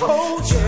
hold you.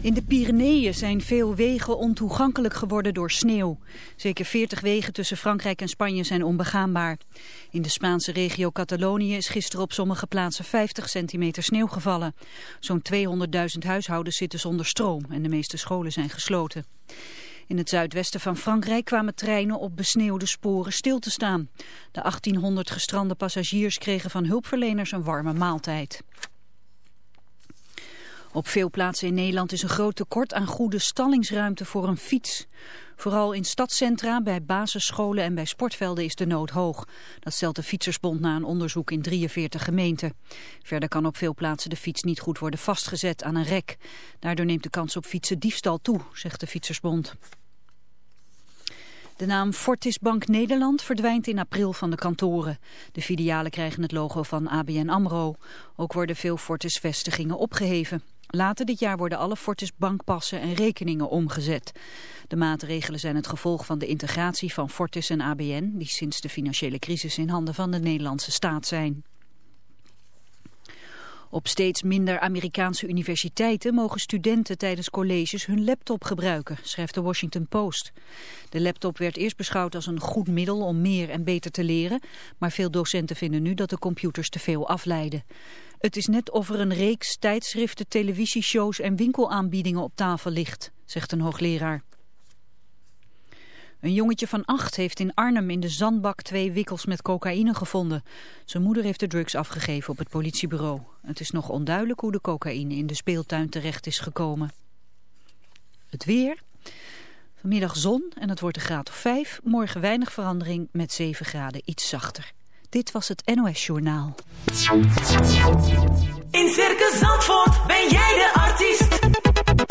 In de Pyreneeën zijn veel wegen ontoegankelijk geworden door sneeuw. Zeker 40 wegen tussen Frankrijk en Spanje zijn onbegaanbaar. In de Spaanse regio Catalonië is gisteren op sommige plaatsen 50 centimeter sneeuw gevallen. Zo'n 200.000 huishoudens zitten zonder stroom en de meeste scholen zijn gesloten. In het zuidwesten van Frankrijk kwamen treinen op besneeuwde sporen stil te staan. De 1800 gestrande passagiers kregen van hulpverleners een warme maaltijd. Op veel plaatsen in Nederland is een groot tekort aan goede stallingsruimte voor een fiets. Vooral in stadscentra, bij basisscholen en bij sportvelden is de nood hoog. Dat stelt de Fietsersbond na een onderzoek in 43 gemeenten. Verder kan op veel plaatsen de fiets niet goed worden vastgezet aan een rek. Daardoor neemt de kans op fietsen diefstal toe, zegt de Fietsersbond. De naam Fortis Bank Nederland verdwijnt in april van de kantoren. De filialen krijgen het logo van ABN AMRO. Ook worden veel Fortis-vestigingen opgeheven. Later dit jaar worden alle Fortis bankpassen en rekeningen omgezet. De maatregelen zijn het gevolg van de integratie van Fortis en ABN... die sinds de financiële crisis in handen van de Nederlandse staat zijn. Op steeds minder Amerikaanse universiteiten mogen studenten tijdens colleges hun laptop gebruiken, schrijft de Washington Post. De laptop werd eerst beschouwd als een goed middel om meer en beter te leren, maar veel docenten vinden nu dat de computers te veel afleiden. Het is net of er een reeks tijdschriften, televisieshows en winkelaanbiedingen op tafel ligt, zegt een hoogleraar. Een jongetje van acht heeft in Arnhem in de zandbak twee wikkels met cocaïne gevonden. Zijn moeder heeft de drugs afgegeven op het politiebureau. Het is nog onduidelijk hoe de cocaïne in de speeltuin terecht is gekomen. Het weer. Vanmiddag zon en het wordt een graad of 5. Morgen weinig verandering met 7 graden iets zachter. Dit was het NOS Journaal. In Circus Zandvoort ben jij de artiest.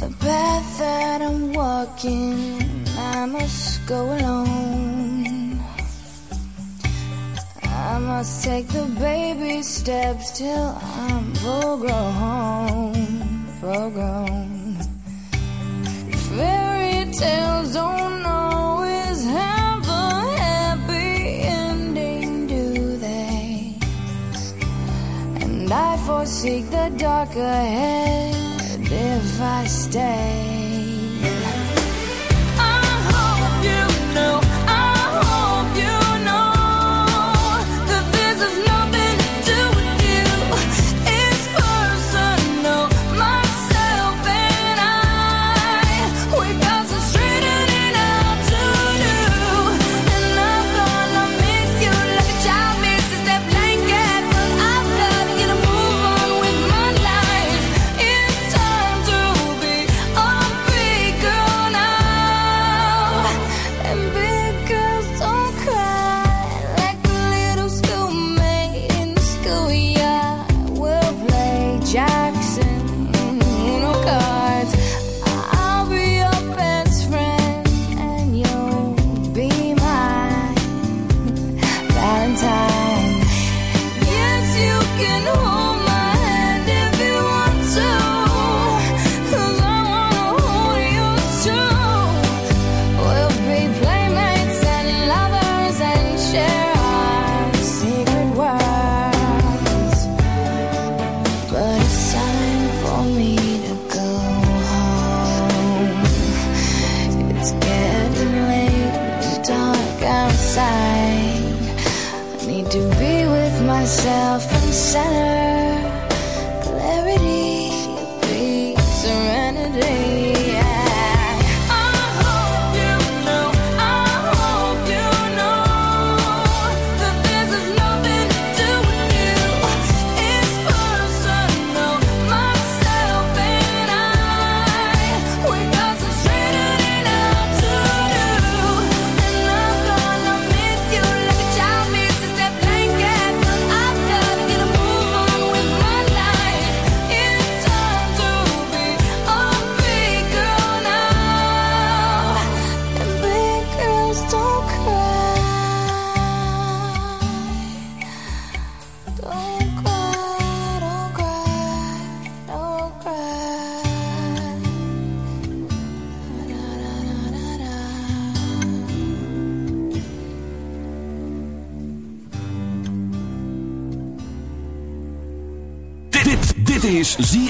The path that I'm walking, I must go alone. I must take the baby steps till I'm full grown, full grown. Fairy tales don't always have a happy ending, do they? And I foresee the dark ahead if I stay. to be with myself and center clarity.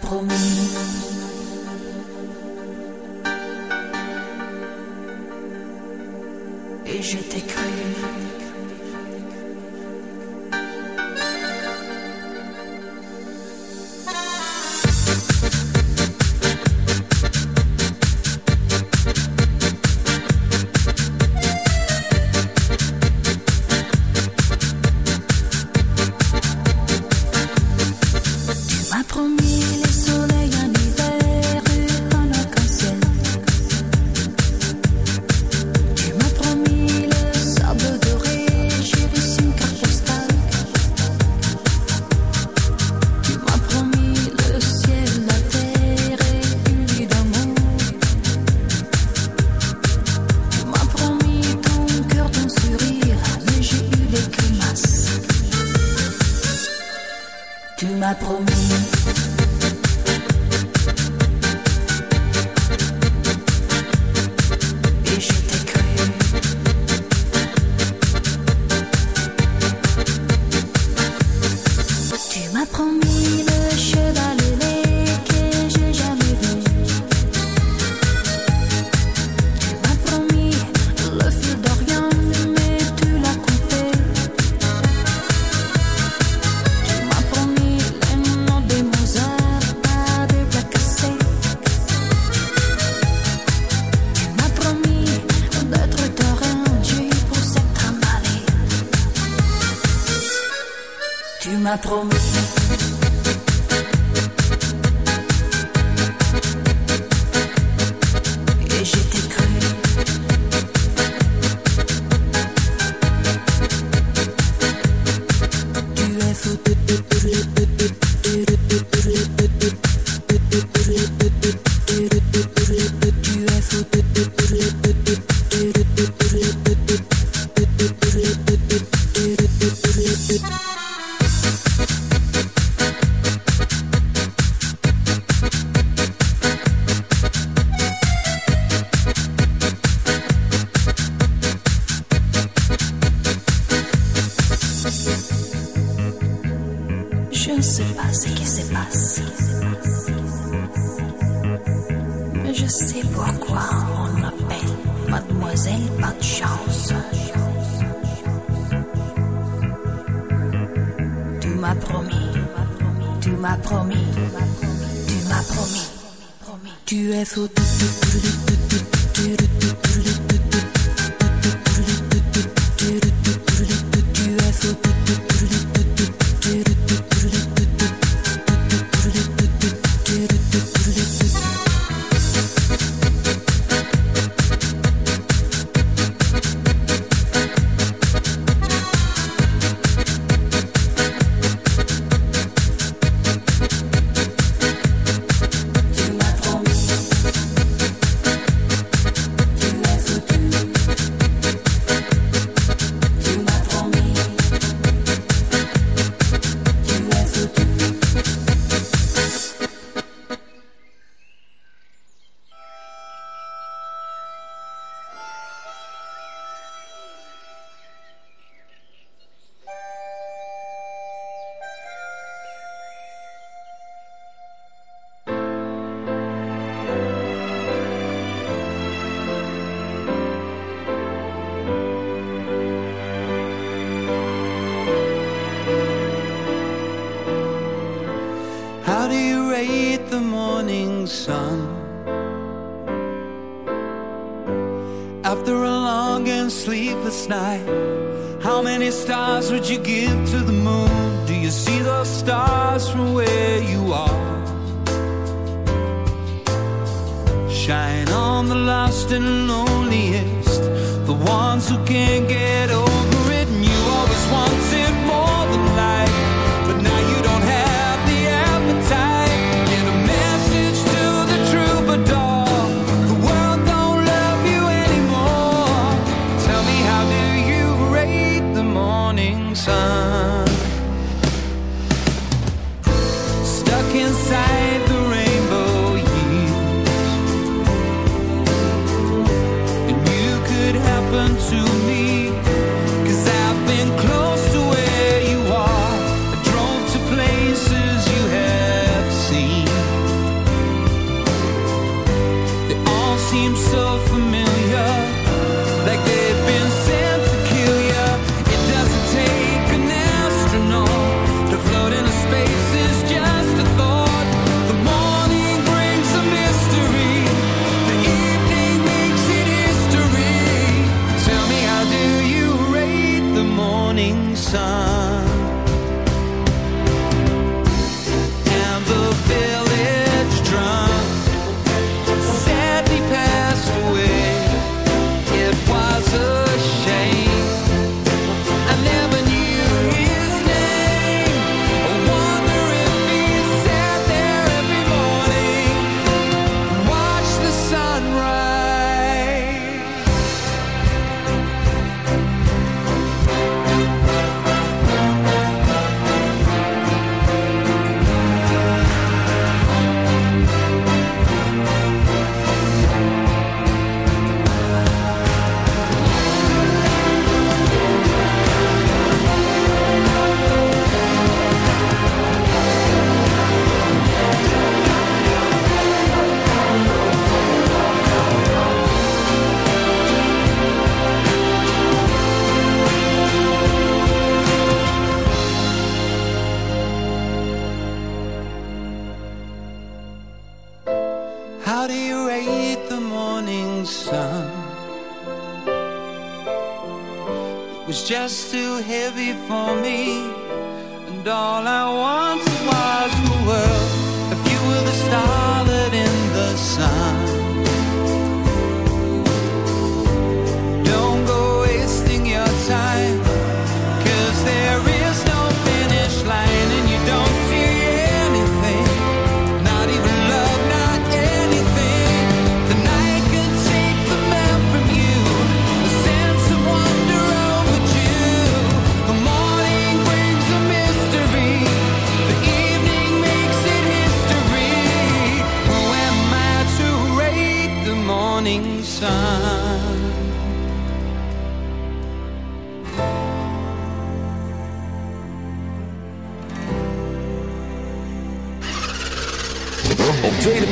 Promis. m'a promis.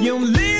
You live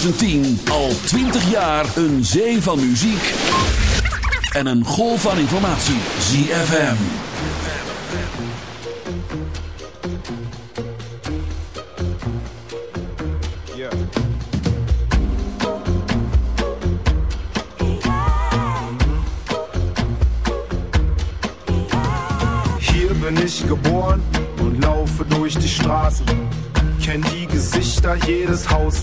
2010 al 20 jaar een zee van muziek en een golf van informatie. ZFM. Hier bin ich geboren und laufe durch die Straßen. Kenn die Gesichter, jedes Haus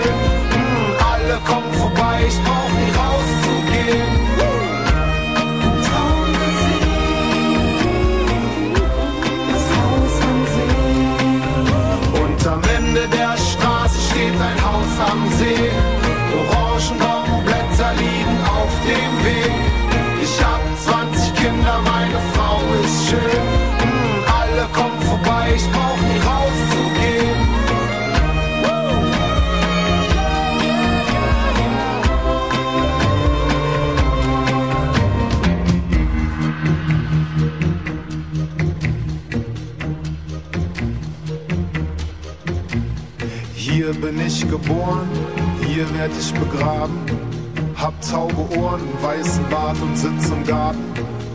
Geboren, hier werd ich begraben. Hab taube Ohren, weißen Bart und sitz im Garten.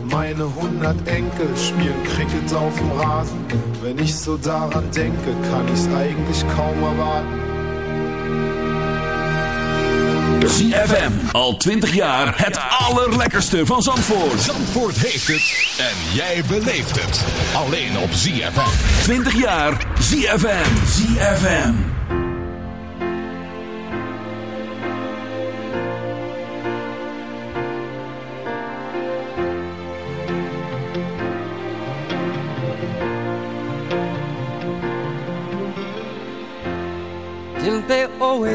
Meine hundert Enkel spielen Cricket auf dem Rasen. Wenn ich so daran denke, kann ich's eigentlich kaum erwarten. ZFM. Al 20 jaar het allerlekkerste van Zandvoort. Zandvoort heeft het en jij beleeft het. Alleen op ZFM. 20 jaar ZFM. ZFM.